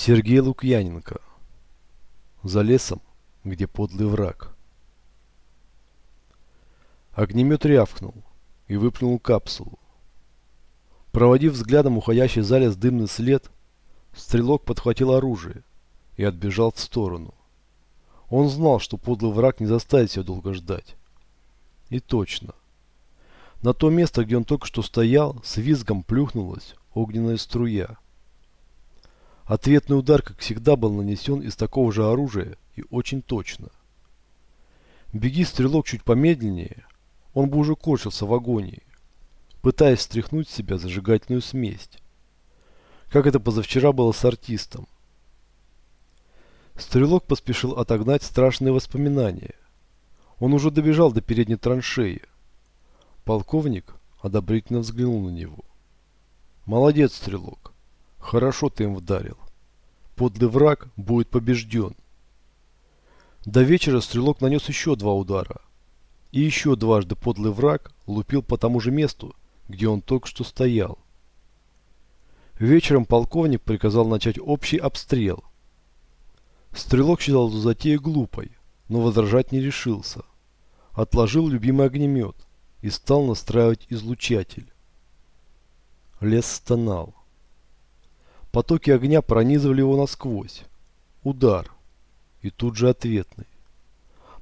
Сергей Лукьяненко. За лесом, где подлый враг. Огнемет рявкнул и выплюнул капсулу. Проводив взглядом уходящий за лес дымный след, стрелок подхватил оружие и отбежал в сторону. Он знал, что подлый враг не заставит себя долго ждать. И точно. На то место, где он только что стоял, с визгом плюхнулась огненная струя. Ответный удар, как всегда, был нанесен из такого же оружия и очень точно. Беги, стрелок, чуть помедленнее, он бы уже корчился в агонии, пытаясь стряхнуть с себя зажигательную смесь. Как это позавчера было с артистом. Стрелок поспешил отогнать страшные воспоминания. Он уже добежал до передней траншеи. Полковник одобрительно взглянул на него. «Молодец, стрелок. Хорошо ты им вдарил. Подлый враг будет побежден». До вечера стрелок нанес еще два удара. И еще дважды подлый враг лупил по тому же месту, где он только что стоял. Вечером полковник приказал начать общий обстрел. Стрелок считал эту затею глупой, но возражать не решился. Отложил любимый огнемет и стал настраивать излучатель. Лес стонал. Потоки огня пронизывали его насквозь. Удар. И тут же ответный.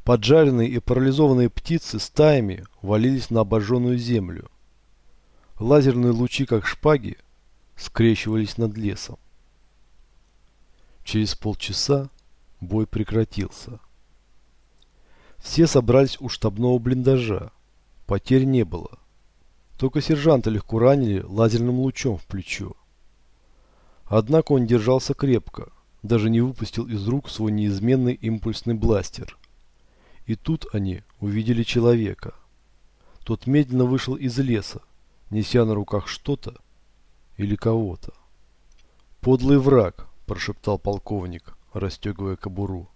Поджаренные и парализованные птицы стаями валились на обожженную землю. Лазерные лучи, как шпаги, скрещивались над лесом. Через полчаса бой прекратился. Все собрались у штабного блиндажа. Потерь не было. Только сержанта легко ранили лазерным лучом в плечо. Однако он держался крепко, даже не выпустил из рук свой неизменный импульсный бластер. И тут они увидели человека. Тот медленно вышел из леса, неся на руках что-то или кого-то. «Подлый враг», – прошептал полковник, расстегивая кобуру.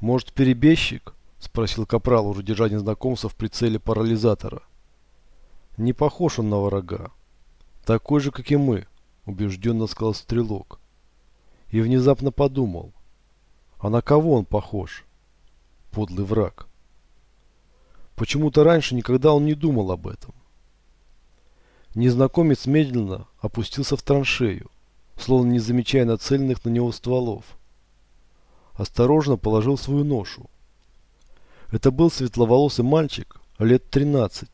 «Может, перебежчик?» – спросил капрал, уже держа незнакомца в прицеле парализатора. «Не похож он на врага. Такой же, как и мы», – убежденно сказал стрелок. И внезапно подумал, а на кого он похож? Подлый враг. Почему-то раньше никогда он не думал об этом. Незнакомец медленно опустился в траншею, словно не замечая нацеленных на него стволов. Осторожно положил свою ношу. Это был светловолосый мальчик лет 13.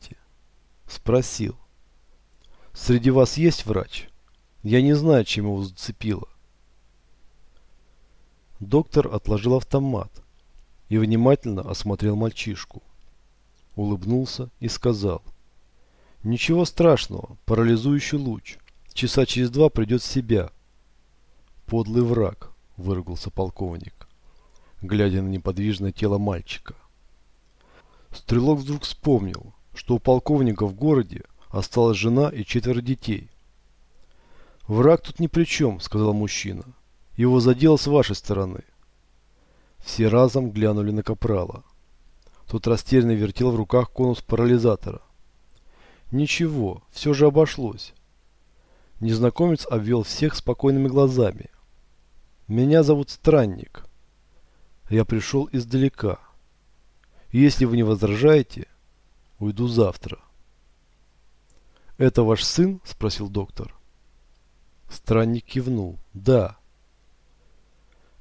Спросил. «Среди вас есть врач? Я не знаю, чем его зацепило». Доктор отложил автомат и внимательно осмотрел мальчишку. Улыбнулся и сказал. «Ничего страшного, парализующий луч. Часа через два придет в себя». «Подлый враг», – выругался полковник, глядя на неподвижное тело мальчика. Стрелок вдруг вспомнил, что у полковника в городе осталась жена и четверо детей. «Враг тут ни при чем», – сказал мужчина. «Его задело с вашей стороны». Все разом глянули на Капрала. Тот растерянно вертел в руках конус парализатора. Ничего, все же обошлось. Незнакомец обвел всех спокойными глазами. «Меня зовут Странник. Я пришел издалека. Если вы не возражаете, уйду завтра». «Это ваш сын?» – спросил доктор. Странник кивнул. «Да».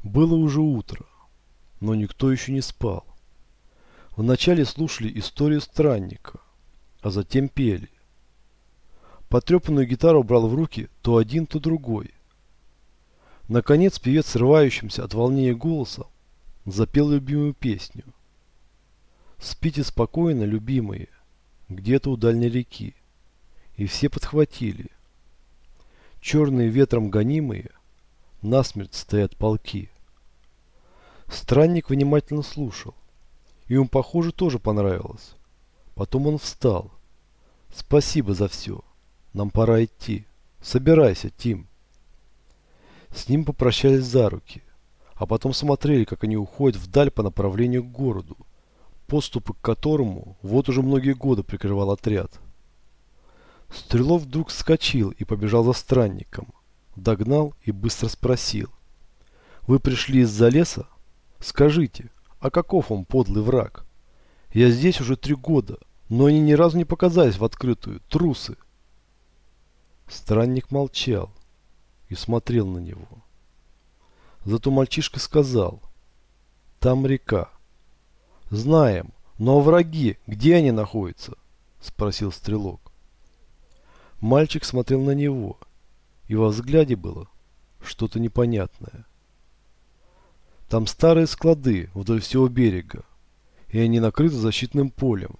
Было уже утро, но никто еще не спал. Вначале слушали историю странника, а затем пели. Потрепанную гитару брал в руки то один, то другой. Наконец певец, срывающимся от волнения голоса, запел любимую песню. «Спите спокойно, любимые, где-то у дальней реки». И все подхватили. Черные ветром гонимые, насмерть стоят полки. Странник внимательно слушал. И ему, похоже, тоже понравилось. Потом он встал. «Спасибо за все. Нам пора идти. Собирайся, Тим». С ним попрощались за руки, а потом смотрели, как они уходят вдаль по направлению к городу, поступы к которому вот уже многие годы прикрывал отряд. Стрелов вдруг вскочил и побежал за странником, Догнал и быстро спросил. Вы пришли из-за леса? Скажите, а каков он подлый враг? Я здесь уже три года, но они ни разу не показались в открытую. Трусы. Странник молчал и смотрел на него. Зато мальчишка сказал. Там река. Знаем, но враги, где они находятся? Спросил стрелок. Мальчик смотрел на него, и во взгляде было что-то непонятное. Там старые склады вдоль всего берега, и они накрыты защитным полем.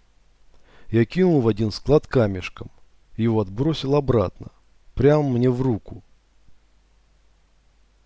Я кинул в один склад камешком, его отбросил обратно, прямо мне в руку.